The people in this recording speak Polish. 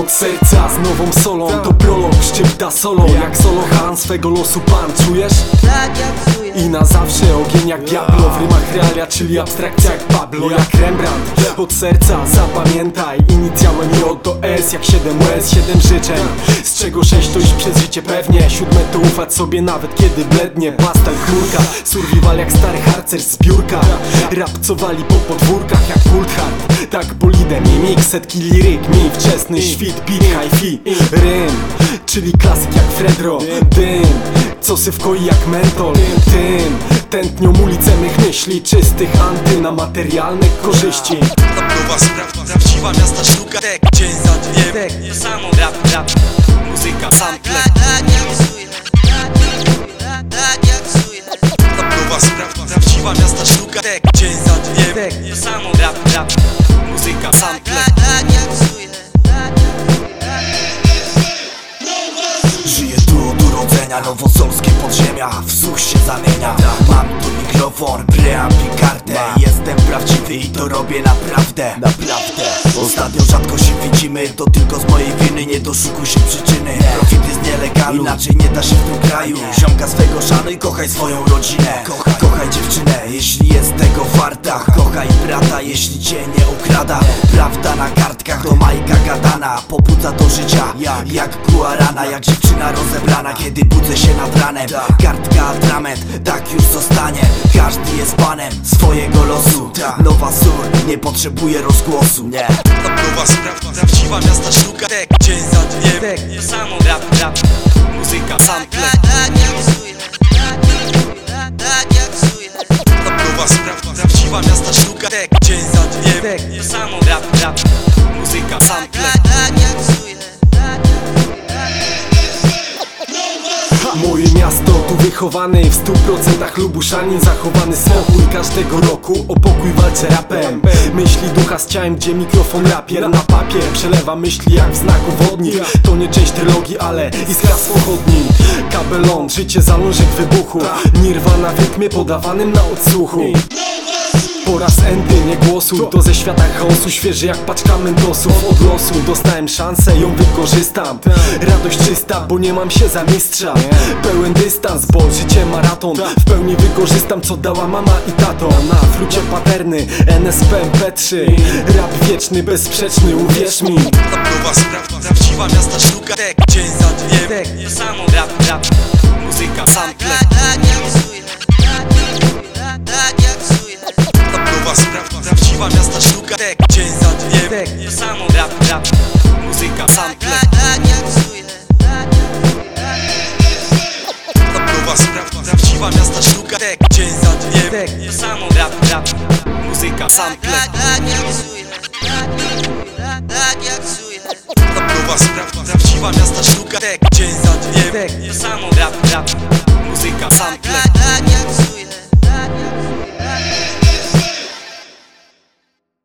od serca z nową solą To prolog, szczypta solo. Jak solo Han swego losu pan Czujesz? Tak jak czuję. I na zawsze ogień jak diablo W rymach realia, czyli abstrakcja jak Pablo Jak Rembrandt Od serca zapamiętaj. Inicjałem J do S jak 7 łez 7 życzeń. Z czego 6 to iść przez życie pewnie. Siódme to ufać sobie nawet kiedy blednie. Pastel chmurka Survival jak stary harcer z biurka Rapcowali po podwórkach jak kult hard Tak bolidem i mix Setki liryk mi Wczesny świt. Beat hi-fi Rym Czyli klasyk jak Fredro. Dym co sy jak mentol. Tym tętnią ulicę mych myśli Czystych anty na materialne korzyści. Ta próba spraw, prawdziwa miasta sztuka. Tek, dzień za dniem. Tek. To samo rap, rap Muzyka, sample. Tak, tak Tak jak czuję Tak, tak jak czuję Ta próba spraw, prawdziwa miasta sztuka. Tek, dzień za dniem. Tek. To samo rap, rap. Muzyka, sample nowosolskie podziemia W słuch się zamienia. Mam tu mikrofon, preamp i kartę Jestem prawdziwy i to robię naprawdę. Naprawdę. Ostatnio rzadko się widzimy To tylko z mojej winy, nie doszukuj się przyczyny. Profity z nielegalu, inaczej nie da się w tym kraju. Ziomka swego szanuj, kochaj swoją rodzinę. Kochaj, kochaj dziewczynę, jeśli jest tego warta. Kochaj. Brata, jeśli cię nie okrada. Prawda na kartkach to majka gadana. Pobudza do życia, jak? guarana Jak dziewczyna rozebrana, kiedy budzę się nad ranem. Kartka, atrament, tak już zostanie. Każdy jest panem swojego losu. Nowa sur, nie potrzebuje rozgłosu, nie. Ta próba spraw, prawdziwa miasta sztuka. Tek, dzień za dniem. Tek. To samo. Rap, rap. Muzyka, sample wychowany W stu procentach lubuszanin Zachowany spokój każdego roku. O pokój walczę rapem. Myśli ducha z ciałem, gdzie mikrofon rapier Na papier przelewa myśli jak w znaku wodnik To nie część trylogii, ale iskra z pochodni Kabelon, życie zalążek wybuchu. Nirwana w rytmie podawanym na odsłuchu po raz enty, nie głosu To ze świata chaosu, świeży jak paczka mentosów Od losu dostałem szansę, ją wykorzystam. Radość czysta, bo nie mam się za mistrza. Pełen dystans, bo życie maraton. W pełni wykorzystam, co dała mama i tato. Na frucie paterny, NSP MP3 Rap wieczny, bezsprzeczny, uwierz mi. Ta próba spraw, prawdziwa miasta sztuka. Tek, dzień za dniem. Samo. Rap, rap Muzyka, sample miasta sztuka Tek, dzień za dniem Tek. To samo rap, rap Muzyka, sample. Tak, tak jak czuję Tak jak czuję. Tak, tak jak czuję. Ta próba spraw, prawdziwa miasta sztuka Tek, dzień za dniem Tek. To samo rap, rap Muzyka, sample